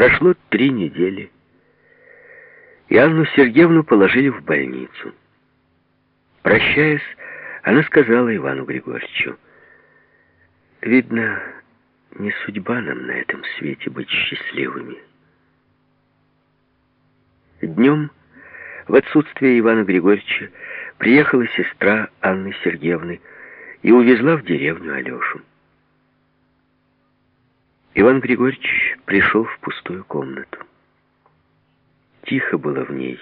Прошло три недели, и Анну Сергеевну положили в больницу. Прощаясь, она сказала Ивану Григорьевичу, «Видно, не судьба нам на этом свете быть счастливыми». Днем, в отсутствие Ивана Григорьевича, приехала сестра Анны Сергеевны и увезла в деревню Алешу. Иван Григорьевич пришел в пустую комнату. Тихо было в ней.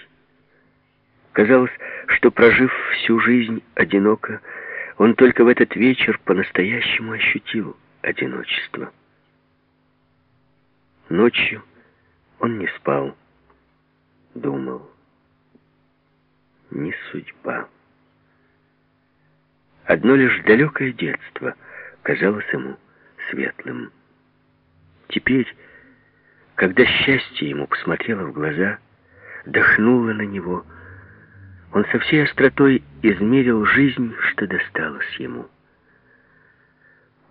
Казалось, что, прожив всю жизнь одиноко, он только в этот вечер по-настоящему ощутил одиночество. Ночью он не спал, думал. Не судьба. Одно лишь далекое детство казалось ему светлым. Теперь, когда счастье ему посмотрело в глаза, дохнуло на него, он со всей остротой измерил жизнь, что досталось ему.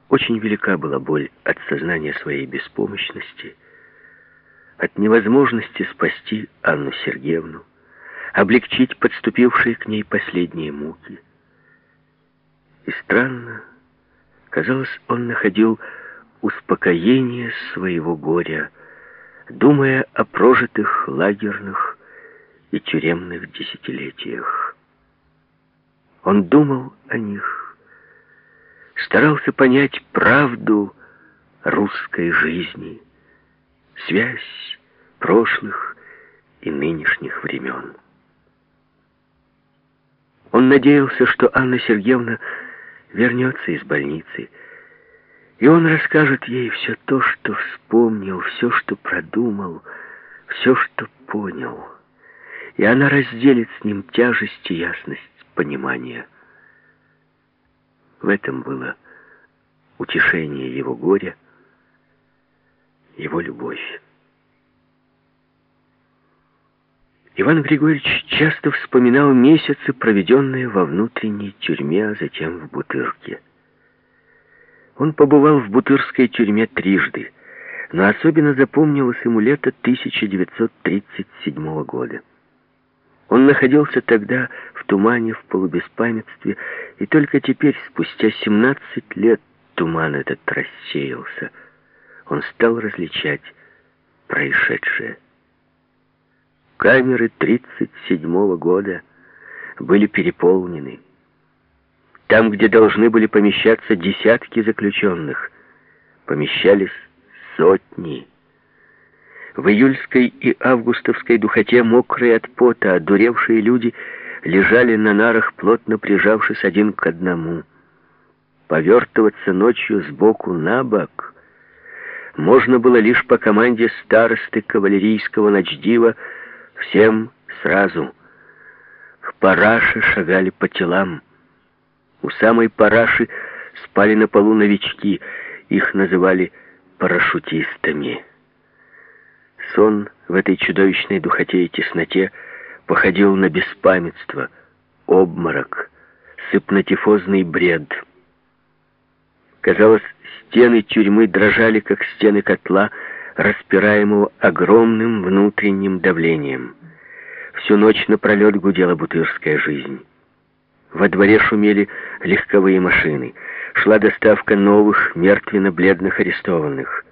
Очень велика была боль от сознания своей беспомощности, от невозможности спасти Анну Сергеевну, облегчить подступившие к ней последние муки. И странно, казалось, он находил успокоение своего горя, думая о прожитых лагерных и тюремных десятилетиях. Он думал о них, старался понять правду русской жизни, связь прошлых и нынешних времен. Он надеялся, что Анна Сергеевна вернется из больницы, и он расскажет ей все то, что вспомнил, все, что продумал, все, что понял. И она разделит с ним тяжесть и ясность понимания. В этом было утешение его горя, его любовь. Иван Григорьевич часто вспоминал месяцы, проведенные во внутренней тюрьме, а затем в Бутырке. Он побывал в Бутырской тюрьме трижды, но особенно запомнилось ему лето 1937 года. Он находился тогда в тумане, в полубеспамятстве, и только теперь, спустя 17 лет, туман этот рассеялся. Он стал различать происшедшее. Камеры 37 года были переполнены. Там, где должны были помещаться десятки заключенных, помещались сотни. В июльской и августовской духоте, мокрые от пота, одуревшие люди лежали на нарах, плотно прижавшись один к одному. Повертываться ночью сбоку на бок можно было лишь по команде старосты кавалерийского ночдива всем сразу. К параше шагали по телам. У самой параши спали на полу новички, их называли парашютистами. Сон в этой чудовищной духоте и тесноте походил на беспамятство, обморок, сыпнотифозный бред. Казалось, стены тюрьмы дрожали, как стены котла, распираемого огромным внутренним давлением. Всю ночь напролет гудела бутырская жизнь. Во дворе шумели легковые машины. Шла доставка новых, мертвенно-бледных арестованных.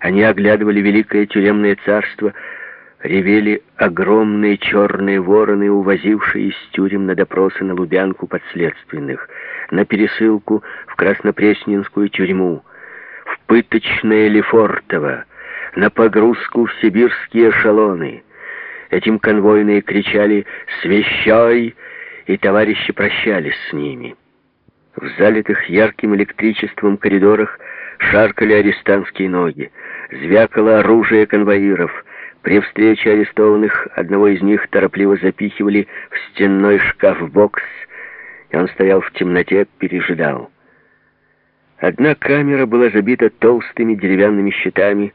Они оглядывали великое тюремное царство, ревели огромные черные вороны, увозившие из тюрем на допросы на Лубянку подследственных, на пересылку в Краснопресненскую тюрьму, в пыточное Лефортово, на погрузку в сибирские эшелоны. Этим конвойные кричали «Свящай!» И товарищи прощались с ними. В залитых ярким электричеством коридорах шаркали арестантские ноги, звякало оружие конвоиров. При встрече арестованных одного из них торопливо запихивали в стенной шкаф-бокс, и он стоял в темноте, пережидал. Одна камера была забита толстыми деревянными щитами,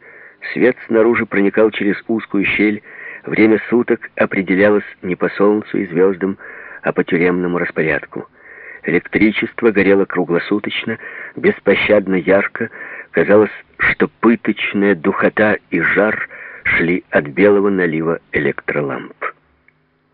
свет снаружи проникал через узкую щель, время суток определялось не по солнцу и звездам, а по тюремному распорядку. Электричество горело круглосуточно, беспощадно ярко. Казалось, что пыточная духота и жар шли от белого налива электроламп.